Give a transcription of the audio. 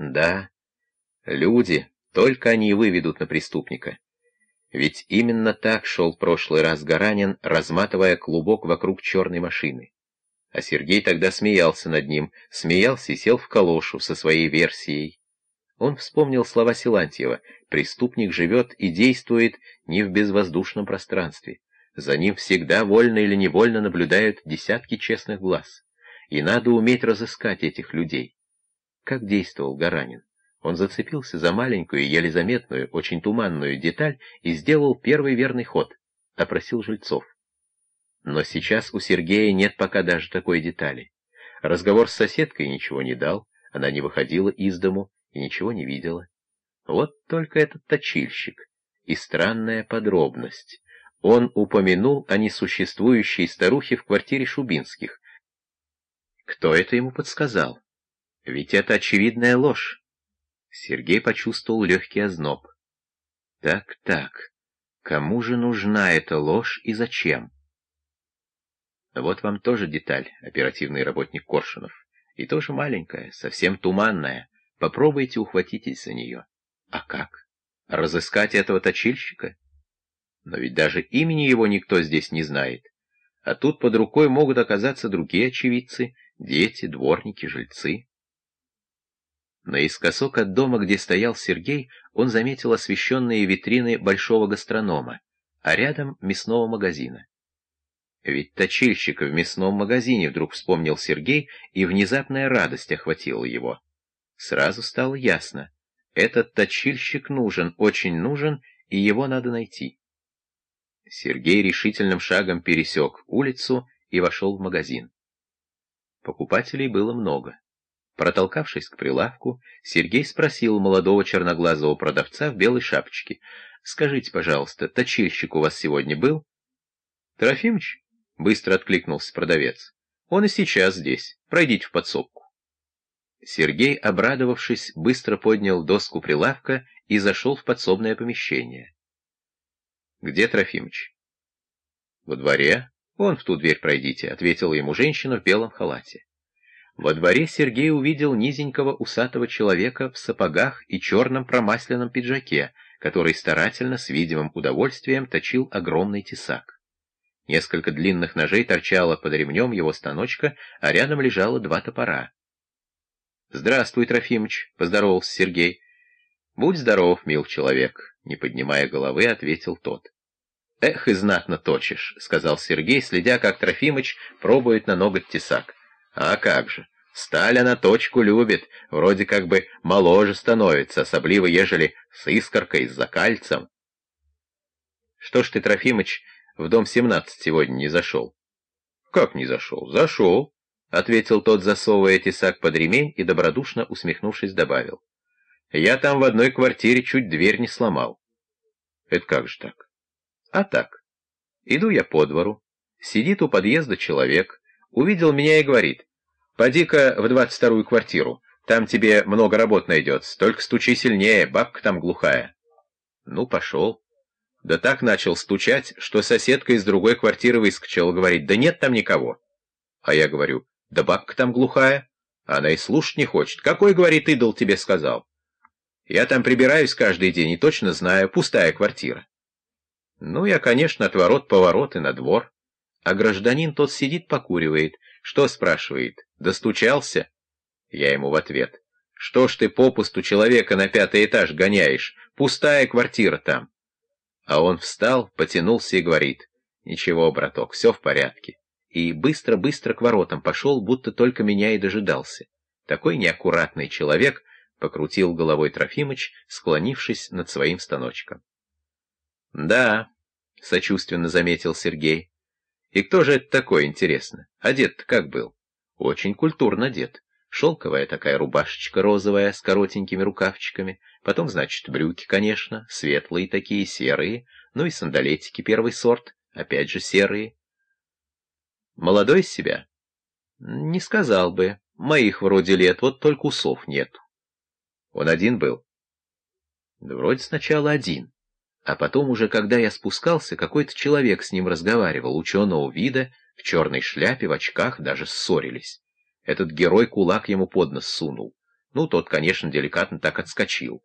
Да, люди, только они выведут на преступника. Ведь именно так шел прошлый раз Гаранин, разматывая клубок вокруг черной машины. А Сергей тогда смеялся над ним, смеялся и сел в калошу со своей версией. Он вспомнил слова Силантьева «Преступник живет и действует не в безвоздушном пространстве. За ним всегда вольно или невольно наблюдают десятки честных глаз. И надо уметь разыскать этих людей». Как действовал Гаранин? Он зацепился за маленькую, еле заметную, очень туманную деталь и сделал первый верный ход — опросил жильцов. Но сейчас у Сергея нет пока даже такой детали. Разговор с соседкой ничего не дал, она не выходила из дому и ничего не видела. Вот только этот точильщик. И странная подробность. Он упомянул о несуществующей старухе в квартире Шубинских. Кто это ему подсказал? Ведь это очевидная ложь. Сергей почувствовал легкий озноб. Так-так, кому же нужна эта ложь и зачем? Вот вам тоже деталь, оперативный работник Коршунов. И тоже маленькая, совсем туманная. Попробуйте ухватитесь за нее. А как? Разыскать этого точильщика? Но ведь даже имени его никто здесь не знает. А тут под рукой могут оказаться другие очевидцы, дети, дворники, жильцы. Наискосок от дома, где стоял Сергей, он заметил освещенные витрины большого гастронома, а рядом мясного магазина. Ведь точильщика в мясном магазине вдруг вспомнил Сергей, и внезапная радость охватила его. Сразу стало ясно. Этот точильщик нужен, очень нужен, и его надо найти. Сергей решительным шагом пересек улицу и вошел в магазин. Покупателей было много. Протолкавшись к прилавку, Сергей спросил молодого черноглазого продавца в белой шапочке. «Скажите, пожалуйста, точильщик у вас сегодня был?» «Трофимыч?» — быстро откликнулся продавец. «Он и сейчас здесь. Пройдите в подсобку». Сергей, обрадовавшись, быстро поднял доску прилавка и зашел в подсобное помещение. «Где Трофимыч?» «Во дворе. Вон в ту дверь пройдите», — ответила ему женщина в белом халате. Во дворе Сергей увидел низенького усатого человека в сапогах и черном промасленном пиджаке, который старательно, с видимым удовольствием, точил огромный тесак. Несколько длинных ножей торчало под ремнем его станочка, а рядом лежало два топора. «Здравствуй, Трофимыч», — поздоровался Сергей. «Будь здоров, мил человек», — не поднимая головы, ответил тот. «Эх, и знатно точишь», — сказал Сергей, следя, как Трофимыч пробует на ноготь тесак. А как же, сталь она точку любит, вроде как бы моложе становится, особливо ежели с искоркой, с закальцем. Что ж ты, Трофимыч, в дом 17 сегодня не зашел? Как не зашел? Зашел, — ответил тот, засовывая тесак под ремень и добродушно усмехнувшись добавил. Я там в одной квартире чуть дверь не сломал. Это как же так? А так. Иду я по двору. Сидит у подъезда человек, увидел меня и говорит, Поди-ка в двадцать вторую квартиру. Там тебе много работ найдется. Только стучи сильнее, бабка там глухая. Ну, пошел. Да так начал стучать, что соседка из другой квартиры выскочила, говорит, да нет там никого. А я говорю, да бабка там глухая. Она и слушать не хочет. Какой, говорит, идол тебе сказал? Я там прибираюсь каждый день и точно знаю, пустая квартира. Ну, я, конечно, отворот-поворот и на двор. А гражданин тот сидит, покуривает. Что, спрашивает? Достучался? Я ему в ответ. Что ж ты попусту человека на пятый этаж гоняешь? Пустая квартира там. А он встал, потянулся и говорит. Ничего, браток, все в порядке. И быстро-быстро к воротам пошел, будто только меня и дожидался. Такой неаккуратный человек, покрутил головой Трофимыч, склонившись над своим станочком. «Да», — сочувственно заметил Сергей. «И кто же это такой, интересно? Одет-то как был?» Очень культурно одет. Шелковая такая рубашечка розовая с коротенькими рукавчиками, потом, значит, брюки, конечно, светлые такие, серые, ну и сандалетики первый сорт, опять же серые. Молодой себя? Не сказал бы. Моих вроде лет, вот только усов нету. Он один был? Да вроде сначала один. А потом уже, когда я спускался, какой-то человек с ним разговаривал, ученого вида, в черной шляпе, в очках, даже ссорились. Этот герой кулак ему под нос сунул. Ну, тот, конечно, деликатно так отскочил.